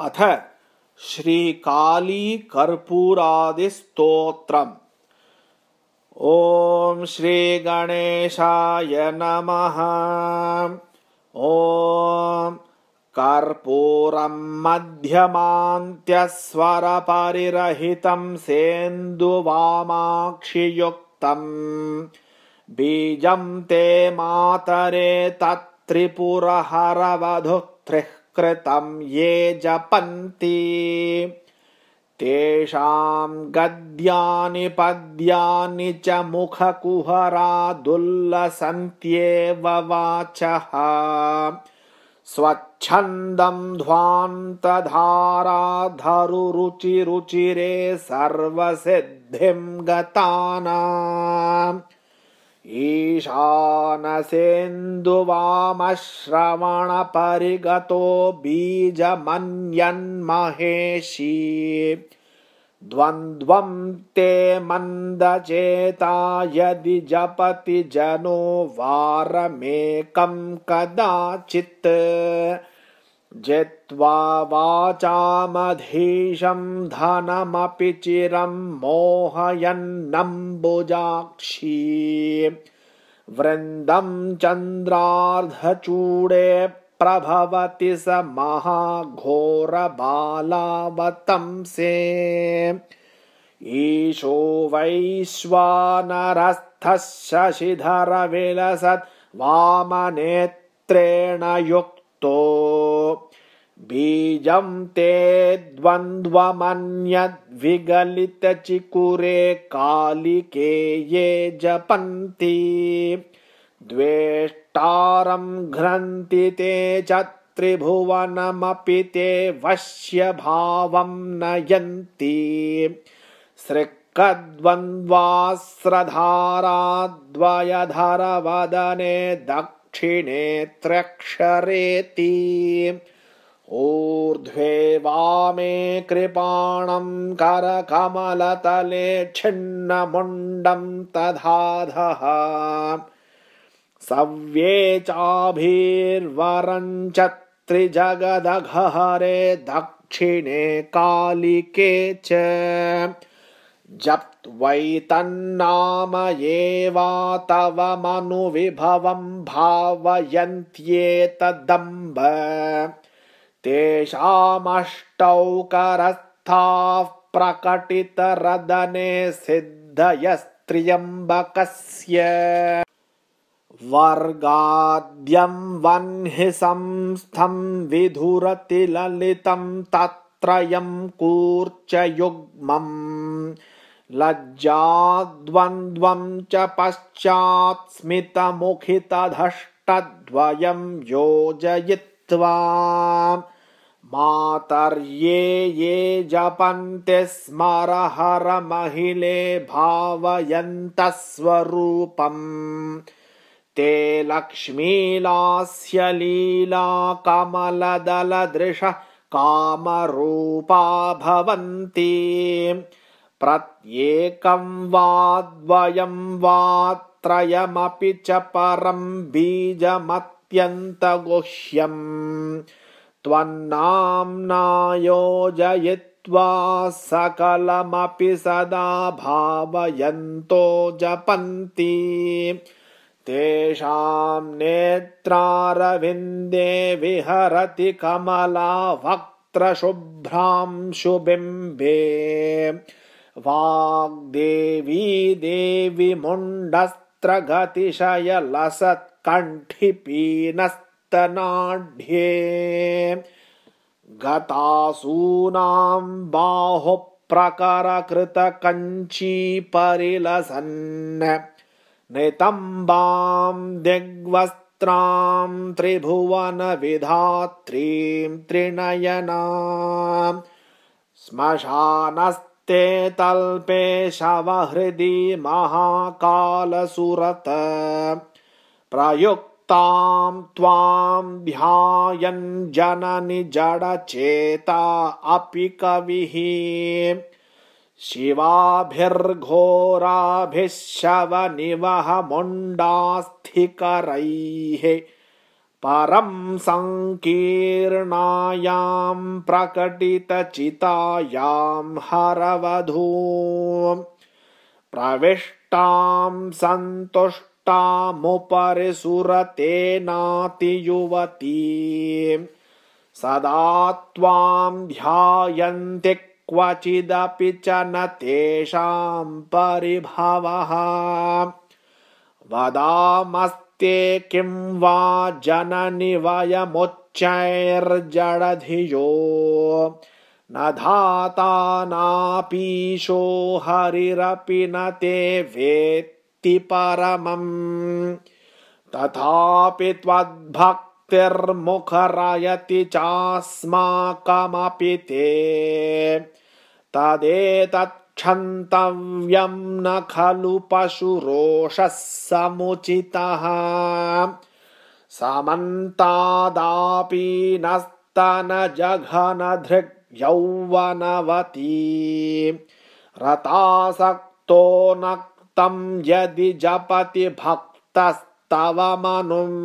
अथ श्रीकालीकर्पूरादिस्तोत्रम्। ॐ श्रीगणेशाय नमः। ॐ कर्पूरं मध्यमान्त्यस्वरपरिरहितं सेन्दुवामाक्षियुक्तम् बीजं ते मातरे तत्त्रिपुरहरवधुत्रिः कृतं ये जपन्ति। तेषां गद्यानि पद्यानि च मुखकुहरादुल्लसन्त्येव वाचः। स्वच्छन्दं ध्वान्तधाराधरुरुचिरुचिरे सर्वसिद्धिं गतानाम् ईशानसेन्दुवामश्रवणपरिगतो बीजमन्यन्महेशी। द्वन्द्वं ते मन्दचेता यदि जपति जनो वारमेकं कदाचित् जित्वा वाचामधीशं धनमपि चिरं मोहयन्नम्बुजाक्षी। वृन्दं चन्द्रार्धचूडे प्रभवति स महाघोरबालावतंसे ईशो वैश्वानरस्थः शशिधरविलसत् वामनेत्रेण युक् बीजं ते द्वन्द्वमन्यद्विगलितचिकुरे कालिके ये जपन्ति। द्वेष्टारं घ्नन्ति ते च त्रिभुवनमपि ते वश्यभावं नयन्ति। सृक्कद्वन्द्वास्रधाराद्वयधरवदने दक् दक्षिणेऽत्रक्षरेति ऊर्ध्वे वामे कृपाणं करकमलतले छिन्नमुण्डं तधाधः सव्ये चाभिर्वरञ्च त्रिजगदघहरे दक्षिणे कालिके च जप्त्वैतन्नाम एवा तव मनुविभवं भावयन्त्येतदम्ब। तेषामष्टौ करस्थाः प्रकटितरदने सिद्धयस्त्र्यम्बकस्य। वर्गाद्यं वह्नि संस्थं विधुरति ललितं तत्रयं कूर्चयुग्मम् लज्जाद्वन्द्वं च पश्चात्स्मितमुखितधष्टद्वयं योजयित्वा मातर्ये ये जपन्ति स्मरहरमहिले भावयन्तः स्वरूपम् ते लक्ष्मीलास्य लीला कमलदलदृशः कामरूपा भवन्ति प्रत्येकं वा द्वयं वा त्रयमपि च परं बीजमत्यन्तगुह्यम्। त्वन्नाम्ना योजयित्वा सकलमपि सदा भावयन्तो जपन्ति। तेषां नेत्रारविन्दे विहरति कमला वक्त्रशुभ्रांशुबिम्बे वाग्देवी देवि मुण्डस्त्रगतिशयलसत्कण्ठिपीनस्तनाढ्ये। गतासूनां बाहुप्रकरकृतकञ्चीपरिलसन्। नितम्बां दिग्वस्त्रां त्रिभुवनविधात्रीं त्रिनयना। श्मशानस् ते तल्पे शवहृदि महाकालसुरत। प्रयुक्तां त्वां ध्यायन् जननि जडचेता अपि कविः। शिवाभिर्घोराभिः शवनिवह मुण्डास्थिकरैः परं सङ्कीर्णायां प्रकटितचितायां हरवधू। प्रविष्टां सन्तुष्टामुपरि सुरतेनातियुवती सदा त्वां ध्यायन्ति क्वचिदपि च न तेषां परिभवः वदामस्ते किं वा जननि वयमुच्चैर्जडधियो न धाता नापीशो हरिरपि न ते वेत्ति परमम्। तथापि त्वद्भक्तिर्मुखरयति चास्माकमपि ते तदेतत्क्षन्तव्यं न खलु पशुरोषः समुचितः समन्तादापीनस्तनजघनधृग्यौवनवती रतासक्तो नक्तं यदि जपति भक्तस्तव मनुम्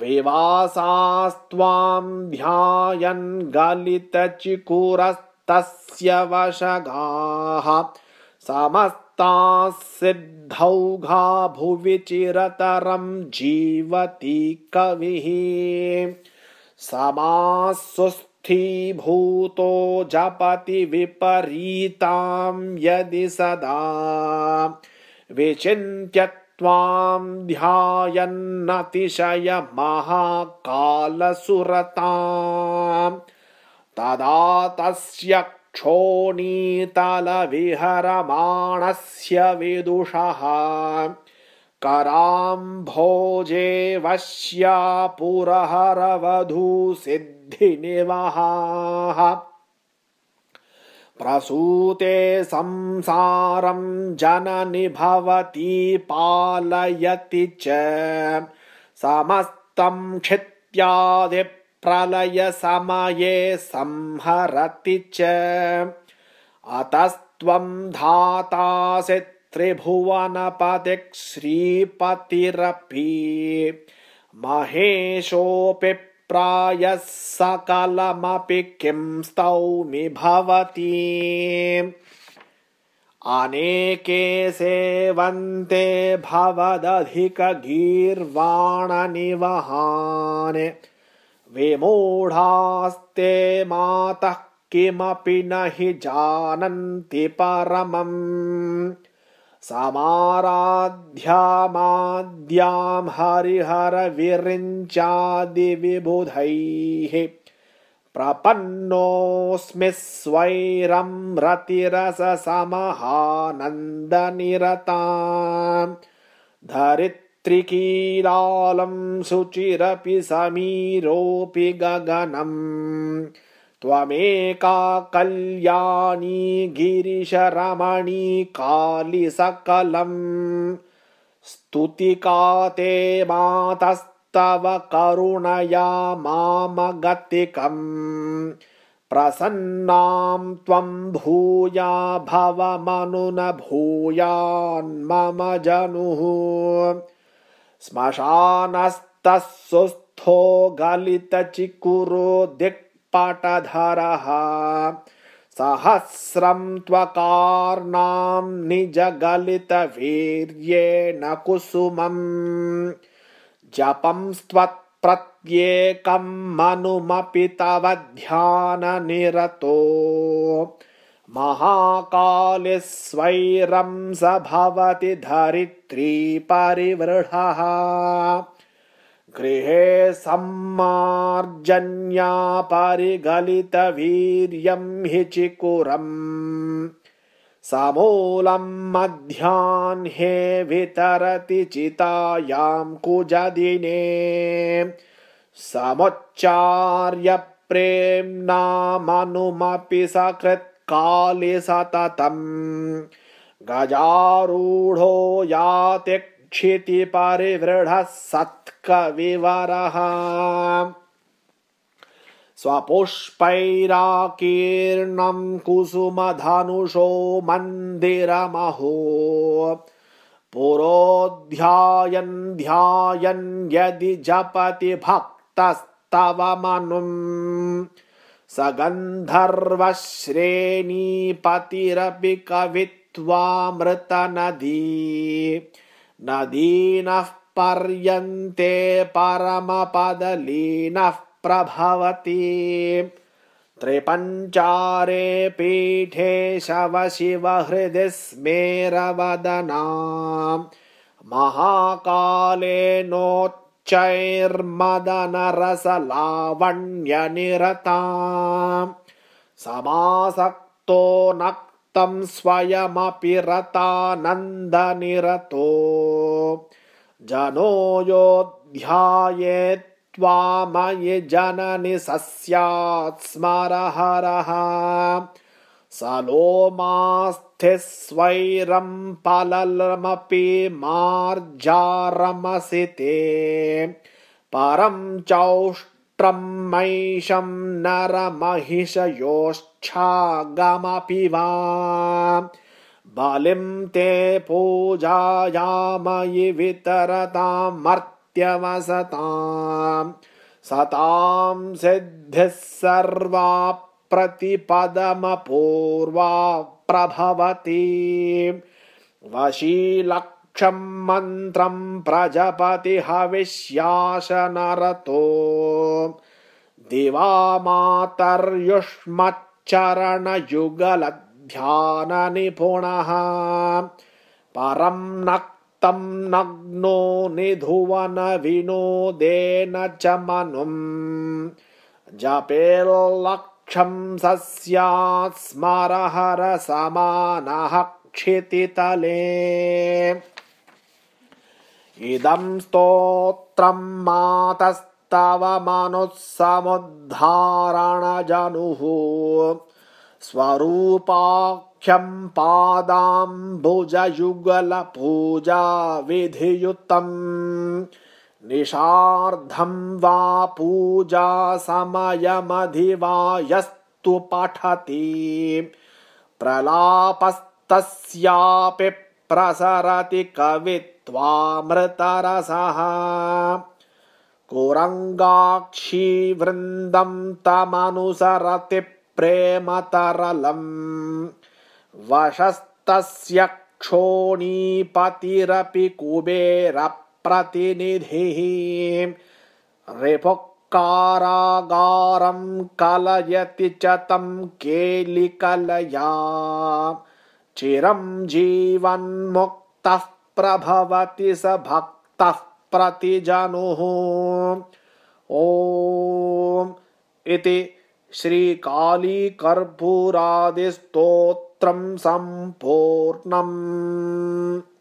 विवासास्त्वां ध्यायन् गलितचिकुरस्त तस्य वशगाः समस्ताः सिद्धौघा भुवि चिरतरं जीवति कविः। समासुस्थीभूतो जपति विपरीतां यदि सदा। विचिन्त्य त्वां ध्यायन्नतिशय महाकालसुरताम् तदा तस्य क्षोणीतलविहरमाणस्य विदुषः। कराम्भोजे वश्या पुरहरवधूसिद्धिनिवहाः प्रसूते संसारं जननि भवती पालयति च। समस्तं क्षित्यादि प्रलयसमये संहरति च। अतस्त्वं धातासि त्रिभुवनपतिः श्रीपतिरपि महेशोऽपि प्रायः सकलमपि किं स्तौमि भवति। अनेके सेवन्ते भवदधिकगीर्वाणनिवहान् विमूढास्ते मातः किमपि न हि जानन्ति परमम्। समाराध्यामाद्यां हरिहरविरिञ्चादिविबुधैः प्रपन्नोऽस्मि स्वैरं रतिरससमहानन्दनिरता धरित् त्रिकीलालं शुचिरपि समीरोऽपि गगनम् त्वमेका कल्याणी गिरिशरमणी कालि सकलम् स्तुतिका ते मातस्तव करुणया मामगतिकम्। प्रसन्नां त्वं भूया भवमनु न भूयान्मम जनुः श्मशानस्तः सुस्थो गलितचिकुरो दिक्पटधरः। सहस्रं त्वकार्णां निजगलितवीर्येण कुसुमम्। जपंस्त्वत्प्रत्येकं मनुमपि तव ध्याननिरतो महाकालिस्वैरं स भवति धरित्री परिवृढः। गृहे सम्मार्जन्या परिगलितवीर्यं हि चिकुरम्। समूलं मध्याह्ने वितरति चितायां कुजदिने। समुच्चार्य प्रेम्णामनुमपि सकृत् काले सततम् गजारूढो याति क्षितिपरिवृढः सत्कविवरः। स्वपुष्पैराकीर्णं कुसुमधनुषो मन्दिरमहो। पुरोऽध्यायन् ध्यायन् यदि जपति भक्तस्तवमनुम् स गन्धर्वश्रेणीपतिरपि कवित्वामृतनदी। नदीनः पर्यन्ते परमपदलीनः प्रभवति। त्रिपञ्चारे पीठे शव शिव हृदि स्मेरवदना महाकाले नोच्चैर्मदनरसलावण्यनिरता समासक्तो नक्तं स्वयमपि रतानन्दनिरतो जनो योऽध्यायेत् त्वामयि जननि स स्यात् स्मरहरः स लोमास्थिस्वैरं पललमपि मार्जारमसि ते परं चौष्ट्रं मैषं नरमहिषयोश्चागमपि वा। बलिं ते पूजायामयि वितरतामर्थ सतां सिद्धिः सर्वा प्रतिपदमपूर्वा प्रभवति। वशीलक्षं मन्त्रं प्रजपति हविष्याशनरतो दिवा मातर्युष्मच्चरणयुगलध्याननिपुणः परं न तं नग्नो निधुवन विनोदेन च मनुम्। जपेर्लक्षं स्यात् स्मरहरसमानः क्षितितले इदं स्तोत्रं मातस्तव मनुःसमुद्धारणजनुः स्वरूपाख्यं पादाम्बुजयुगलपूजा विधियुतम् निशार्धं वा पूजा समयमधिवायस्तु पठति। प्रलापस्तस्यापि प्रसरति कवित्वामृतरसः। कुरङ्गाक्षीवृन्दं तमनुसरति प्रेमतरलम्। वशस्तस्य क्षोणीपतिरपि कुबेरप्रतिनिधिः रिपुकारागारं कलयति च तं केलिकलया। चिरं जीवन्मुक्तः प्रभवति स भक्तः प्रतिजनुः। ॐ इति श्रीकालीकर्पूरादिस्तोत्रं सम्पूर्णम्